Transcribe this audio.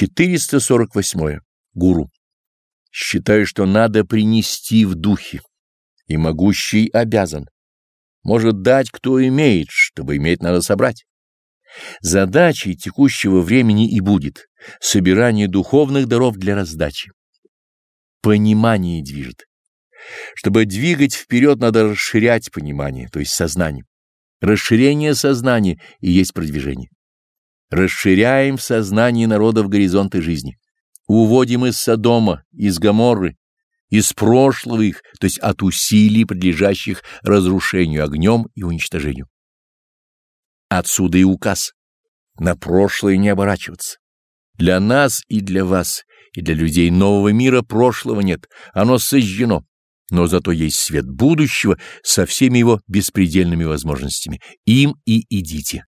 448. Гуру. Считаю, что надо принести в духе, и могущий обязан. Может дать, кто имеет, чтобы иметь надо собрать. Задачей текущего времени и будет собирание духовных даров для раздачи. Понимание движет. Чтобы двигать вперед, надо расширять понимание, то есть сознание. Расширение сознания и есть продвижение. Расширяем в сознании народов горизонты жизни. Уводим из Содома, из Гоморры, из прошлого их, то есть от усилий, подлежащих разрушению огнем и уничтожению. Отсюда и указ. На прошлое не оборачиваться. Для нас и для вас, и для людей нового мира прошлого нет, оно сожжено. Но зато есть свет будущего со всеми его беспредельными возможностями. Им и идите.